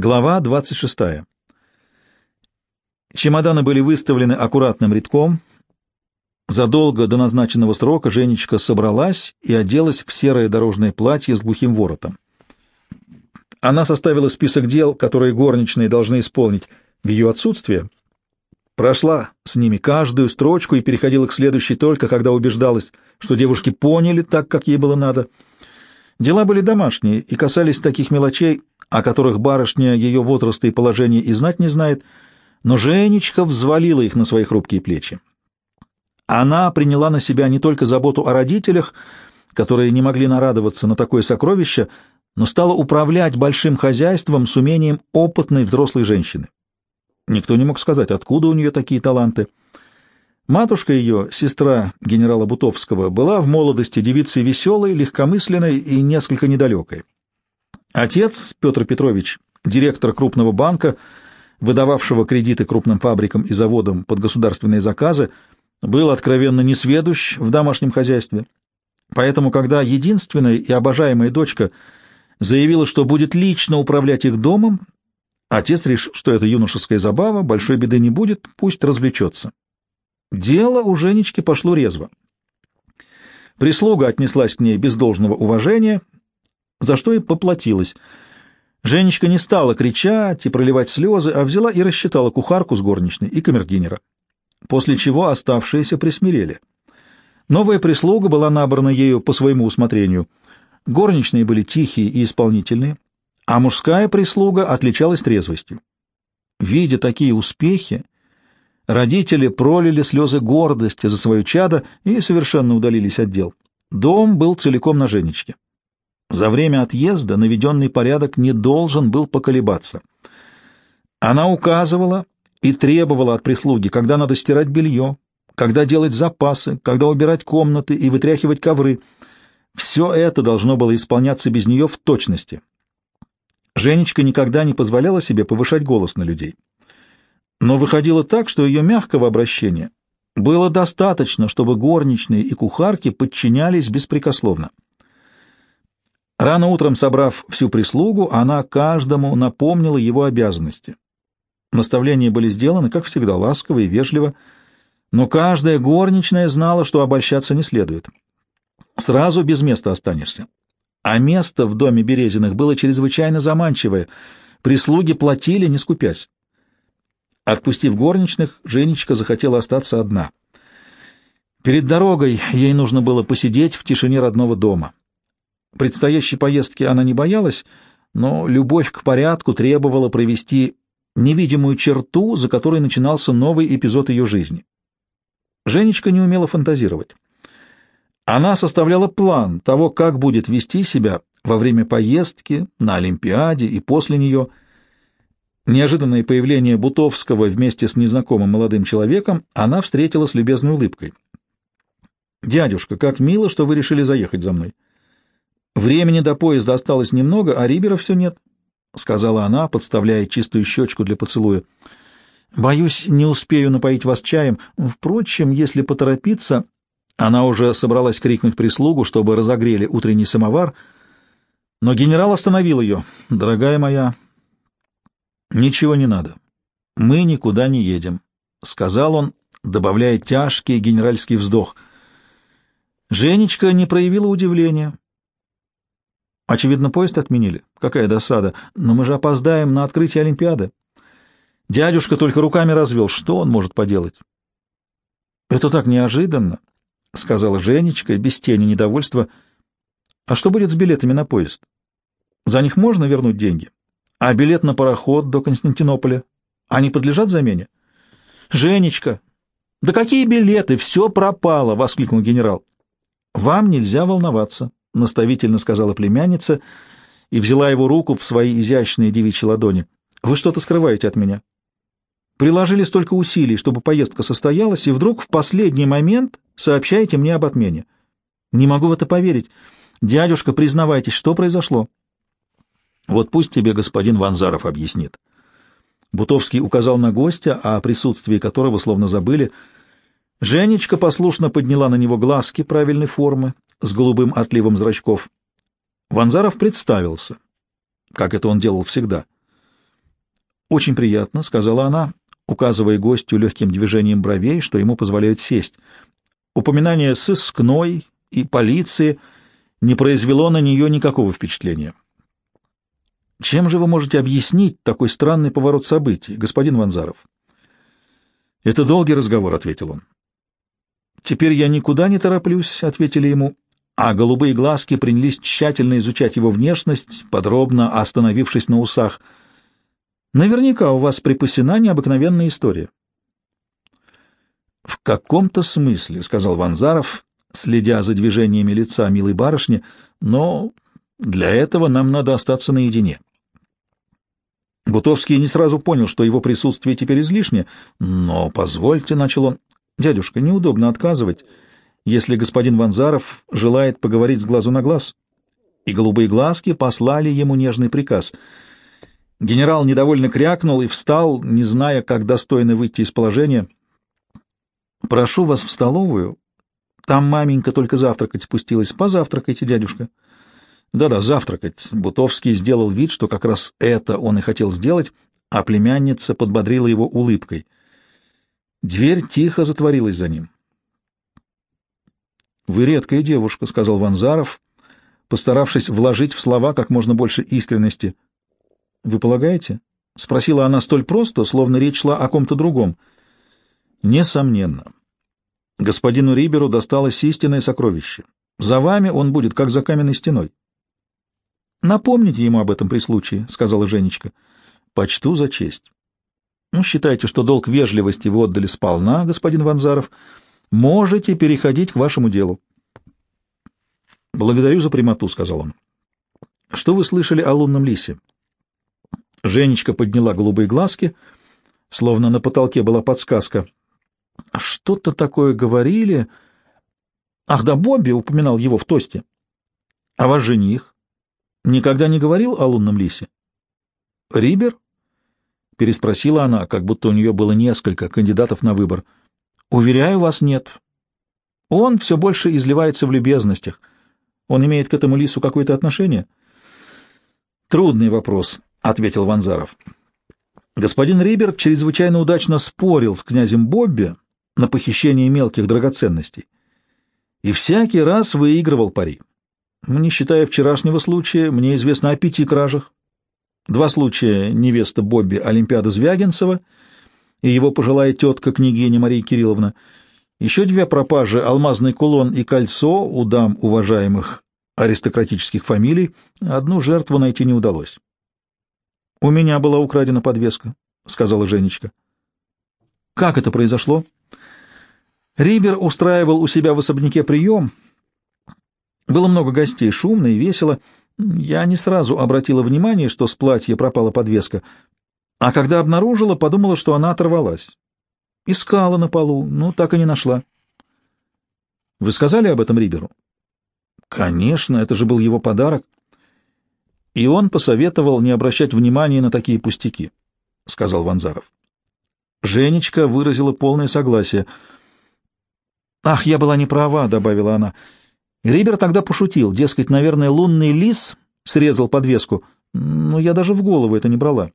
Глава 26. Чемоданы были выставлены аккуратным рядком. Задолго до назначенного срока Женечка собралась и оделась в серое дорожное платье с глухим воротом. Она составила список дел, которые горничные должны исполнить в ее отсутствие, прошла с ними каждую строчку и переходила к следующей только, когда убеждалась, что девушки поняли так, как ей было надо. Дела были домашние и касались таких мелочей, о которых барышня ее возраста и положения и знать не знает, но Женечка взвалила их на свои хрупкие плечи. Она приняла на себя не только заботу о родителях, которые не могли нарадоваться на такое сокровище, но стала управлять большим хозяйством с умением опытной взрослой женщины. Никто не мог сказать, откуда у нее такие таланты. Матушка ее, сестра генерала Бутовского, была в молодости девицей веселой, легкомысленной и несколько недалекой. Отец, Петр Петрович, директор крупного банка, выдававшего кредиты крупным фабрикам и заводам под государственные заказы, был откровенно несведущ в домашнем хозяйстве. Поэтому, когда единственная и обожаемая дочка заявила, что будет лично управлять их домом, отец решил, что это юношеская забава, большой беды не будет, пусть развлечется. Дело у Женечки пошло резво. Прислуга отнеслась к ней без должного уважения — за что и поплатилась. Женечка не стала кричать и проливать слезы, а взяла и рассчитала кухарку с горничной и камердинера, после чего оставшиеся присмирели. Новая прислуга была набрана ею по своему усмотрению. Горничные были тихие и исполнительные, а мужская прислуга отличалась трезвостью. Видя такие успехи, родители пролили слезы гордости за свое чадо и совершенно удалились от дел. Дом был целиком на Женечке. За время отъезда наведенный порядок не должен был поколебаться. Она указывала и требовала от прислуги, когда надо стирать белье, когда делать запасы, когда убирать комнаты и вытряхивать ковры. Все это должно было исполняться без нее в точности. Женечка никогда не позволяла себе повышать голос на людей. Но выходило так, что ее мягкого обращения было достаточно, чтобы горничные и кухарки подчинялись беспрекословно. Рано утром, собрав всю прислугу, она каждому напомнила его обязанности. Наставления были сделаны, как всегда, ласково и вежливо, но каждая горничная знала, что обольщаться не следует. Сразу без места останешься. А место в доме Березиных было чрезвычайно заманчивое. Прислуги платили, не скупясь. Отпустив горничных, Женечка захотела остаться одна. Перед дорогой ей нужно было посидеть в тишине родного дома. Предстоящей поездки она не боялась, но любовь к порядку требовала провести невидимую черту, за которой начинался новый эпизод ее жизни. Женечка не умела фантазировать. Она составляла план того, как будет вести себя во время поездки, на Олимпиаде и после нее. Неожиданное появление Бутовского вместе с незнакомым молодым человеком она встретила с любезной улыбкой. «Дядюшка, как мило, что вы решили заехать за мной». Времени до поезда осталось немного, а Рибера все нет, — сказала она, подставляя чистую щечку для поцелуя. — Боюсь, не успею напоить вас чаем. Впрочем, если поторопиться... Она уже собралась крикнуть прислугу, чтобы разогрели утренний самовар, но генерал остановил ее. — Дорогая моя, ничего не надо. Мы никуда не едем, — сказал он, добавляя тяжкий генеральский вздох. Женечка не проявила удивления. Очевидно, поезд отменили. Какая досада. Но мы же опоздаем на открытие Олимпиады. Дядюшка только руками развел. Что он может поделать? Это так неожиданно, — сказала Женечка без тени недовольства. А что будет с билетами на поезд? За них можно вернуть деньги? А билет на пароход до Константинополя? Они подлежат замене? Женечка! Да какие билеты? Все пропало! — воскликнул генерал. Вам нельзя волноваться. — наставительно сказала племянница и взяла его руку в свои изящные девичьи ладони. «Вы что-то скрываете от меня. Приложили столько усилий, чтобы поездка состоялась, и вдруг в последний момент сообщаете мне об отмене. Не могу в это поверить. Дядюшка, признавайтесь, что произошло?» «Вот пусть тебе господин Ванзаров объяснит». Бутовский указал на гостя, о присутствии которого словно забыли. Женечка послушно подняла на него глазки правильной формы с голубым отливом зрачков. Ванзаров представился, как это он делал всегда. «Очень приятно», — сказала она, указывая гостю легким движением бровей, что ему позволяют сесть. Упоминание сыскной и полиции не произвело на нее никакого впечатления. «Чем же вы можете объяснить такой странный поворот событий, господин Ванзаров?» «Это долгий разговор», — ответил он. «Теперь я никуда не тороплюсь», — ответили ему, а голубые глазки принялись тщательно изучать его внешность, подробно остановившись на усах. «Наверняка у вас припасена необыкновенная история». «В каком-то смысле», — сказал Ванзаров, следя за движениями лица милой барышни, — «но для этого нам надо остаться наедине». Бутовский не сразу понял, что его присутствие теперь излишне, но, позвольте, — начал он, — дядюшка, неудобно отказывать, если господин Ванзаров желает поговорить с глазу на глаз. И голубые глазки послали ему нежный приказ. Генерал недовольно крякнул и встал, не зная, как достойно выйти из положения. «Прошу вас в столовую. Там маменька только завтракать спустилась. Позавтракайте, дядюшка». Да-да, завтракать. Бутовский сделал вид, что как раз это он и хотел сделать, а племянница подбодрила его улыбкой. Дверь тихо затворилась за ним. «Вы редкая девушка», — сказал Ванзаров, постаравшись вложить в слова как можно больше искренности. «Вы полагаете?» — спросила она столь просто, словно речь шла о ком-то другом. «Несомненно. Господину Риберу досталось истинное сокровище. За вами он будет, как за каменной стеной. Напомните ему об этом при случае, — сказала Женечка. — Почту за честь. Ну, считайте, что долг вежливости вы отдали сполна, господин Ванзаров. Можете переходить к вашему делу. — Благодарю за прямоту, — сказал он. — Что вы слышали о лунном лисе? Женечка подняла голубые глазки, словно на потолке была подсказка. — Что-то такое говорили... Ах да, Бобби упоминал его в тосте. — А ваш жених? никогда не говорил о лунном лисе? — Рибер? — переспросила она, как будто у нее было несколько кандидатов на выбор. — Уверяю вас, нет. Он все больше изливается в любезностях. Он имеет к этому лису какое-то отношение? — Трудный вопрос, — ответил Ванзаров. Господин Рибер чрезвычайно удачно спорил с князем Бобби на похищение мелких драгоценностей и всякий раз выигрывал пари. Не считая вчерашнего случая, мне известно о пяти кражах. Два случая невеста Бобби Олимпиада Звягинцева и его пожилая тетка княгиня Мария Кирилловна. Еще две пропажи — алмазный кулон и кольцо у дам уважаемых аристократических фамилий. Одну жертву найти не удалось. — У меня была украдена подвеска, — сказала Женечка. — Как это произошло? Рибер устраивал у себя в особняке прием — было много гостей, шумно и весело. Я не сразу обратила внимание, что с платья пропала подвеска, а когда обнаружила, подумала, что она оторвалась. Искала на полу, но так и не нашла. Вы сказали об этом Риберу? Конечно, это же был его подарок. И он посоветовал не обращать внимания на такие пустяки, — сказал Ванзаров. Женечка выразила полное согласие. «Ах, я была не права», — добавила она. Рибер тогда пошутил, дескать, наверное, лунный лис срезал подвеску, но я даже в голову это не брала.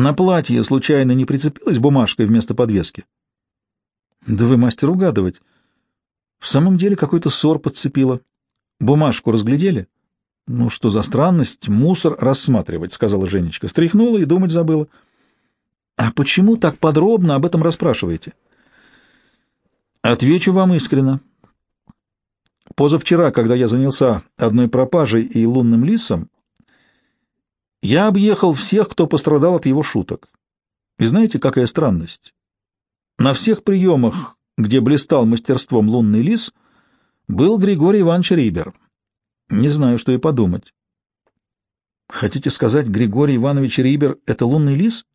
На платье случайно не прицепилась бумажкой вместо подвески? Да вы мастер угадывать. В самом деле какой-то ссор подцепила. Бумажку разглядели? Ну, что за странность, мусор рассматривать, сказала Женечка. Стряхнула и думать забыла. А почему так подробно об этом расспрашиваете? Отвечу вам искренно. Позавчера, когда я занялся одной пропажей и лунным лисом, я объехал всех, кто пострадал от его шуток. И знаете, какая странность? На всех приемах, где блистал мастерством лунный лис, был Григорий Иванович Рибер. Не знаю, что и подумать. Хотите сказать, Григорий Иванович Рибер — это лунный лис?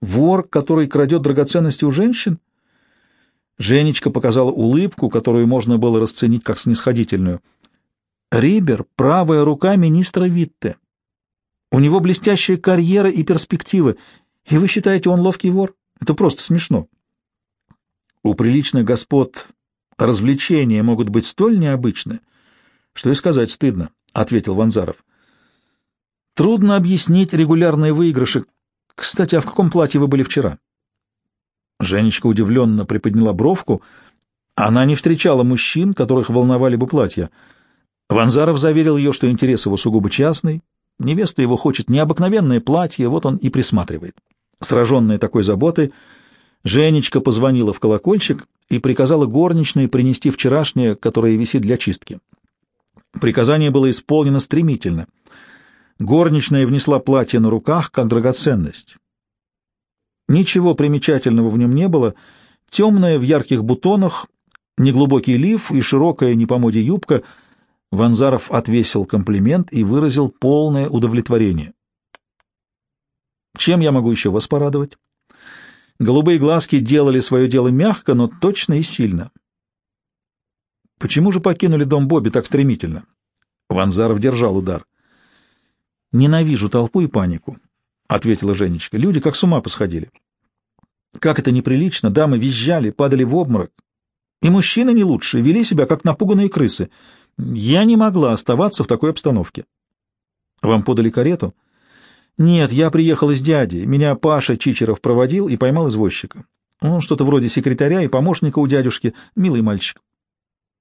Вор, который крадет драгоценности у женщин? Женечка показала улыбку, которую можно было расценить как снисходительную. Рибер — правая рука министра Витте. У него блестящая карьера и перспективы. И вы считаете, он ловкий вор? Это просто смешно. У приличных господ развлечения могут быть столь необычны, что и сказать стыдно, — ответил Ванзаров. Трудно объяснить регулярные выигрыши. Кстати, а в каком платье вы были вчера? Женечка удивленно приподняла бровку. Она не встречала мужчин, которых волновали бы платья. Ванзаров заверил ее, что интерес его сугубо частный. Невеста его хочет необыкновенное платье, вот он и присматривает. Сраженная такой заботой, Женечка позвонила в колокольчик и приказала горничной принести вчерашнее, которое висит для чистки. Приказание было исполнено стремительно. Горничная внесла платье на руках, как драгоценность. Ничего примечательного в нем не было. Темное в ярких бутонах, неглубокий лиф и широкая не по моде юбка. Ванзаров отвесил комплимент и выразил полное удовлетворение. «Чем я могу еще вас порадовать?» Голубые глазки делали свое дело мягко, но точно и сильно. «Почему же покинули дом Бобби так стремительно?» Ванзаров держал удар. «Ненавижу толпу и панику», — ответила Женечка. «Люди как с ума посходили. Как это неприлично, дамы визжали, падали в обморок. И мужчины не лучше, вели себя как напуганные крысы. Я не могла оставаться в такой обстановке». «Вам подали карету?» «Нет, я приехал из дяди. Меня Паша Чичеров проводил и поймал извозчика. Он что-то вроде секретаря и помощника у дядюшки. Милый мальчик».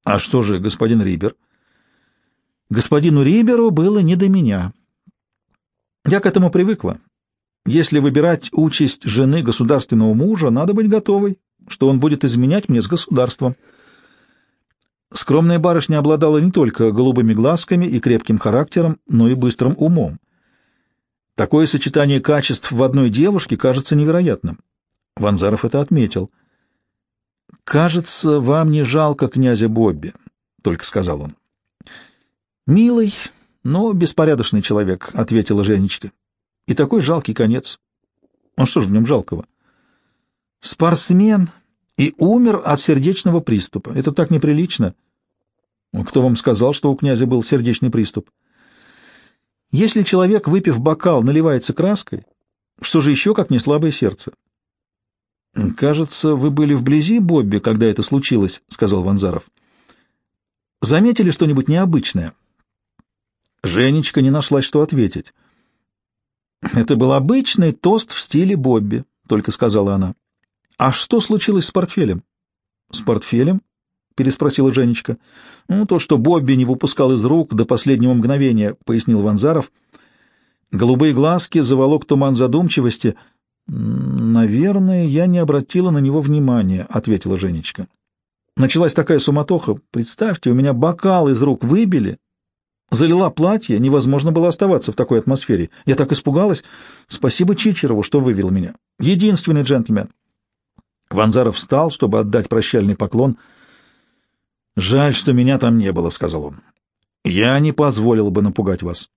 «А что же, господин Рибер?» «Господину Риберу было не до меня. Я к этому привыкла. Если выбирать участь жены государственного мужа, надо быть готовой, что он будет изменять мне с государством. Скромная барышня обладала не только голубыми глазками и крепким характером, но и быстрым умом. Такое сочетание качеств в одной девушке кажется невероятным. Ванзаров это отметил. «Кажется, вам не жалко князя Бобби», — только сказал он. «Милый, но беспорядочный человек», — ответила Женечка. «И такой жалкий конец». Ну что ж в нем жалкого? Спортсмен и умер от сердечного приступа. Это так неприлично. Кто вам сказал, что у князя был сердечный приступ? Если человек, выпив бокал, наливается краской, что же еще, как не слабое сердце? «Кажется, вы были вблизи Бобби, когда это случилось», — сказал Ванзаров. «Заметили что-нибудь необычное?» Женечка не нашла, что ответить. «Это был обычный тост в стиле Бобби», — только сказала она. «А что случилось с портфелем?» «С портфелем?» — переспросила Женечка. «Ну, то, что Бобби не выпускал из рук до последнего мгновения», — пояснил Ванзаров. Голубые глазки заволок туман задумчивости. «Наверное, я не обратила на него внимания», — ответила Женечка. Началась такая суматоха. Представьте, у меня бокал из рук выбили, Залила платье, невозможно было оставаться в такой атмосфере. Я так испугалась. Спасибо Чичерову, что вывел меня. Единственный джентльмен. Ванзаров встал, чтобы отдать прощальный поклон. «Жаль, что меня там не было», — сказал он. «Я не позволил бы напугать вас».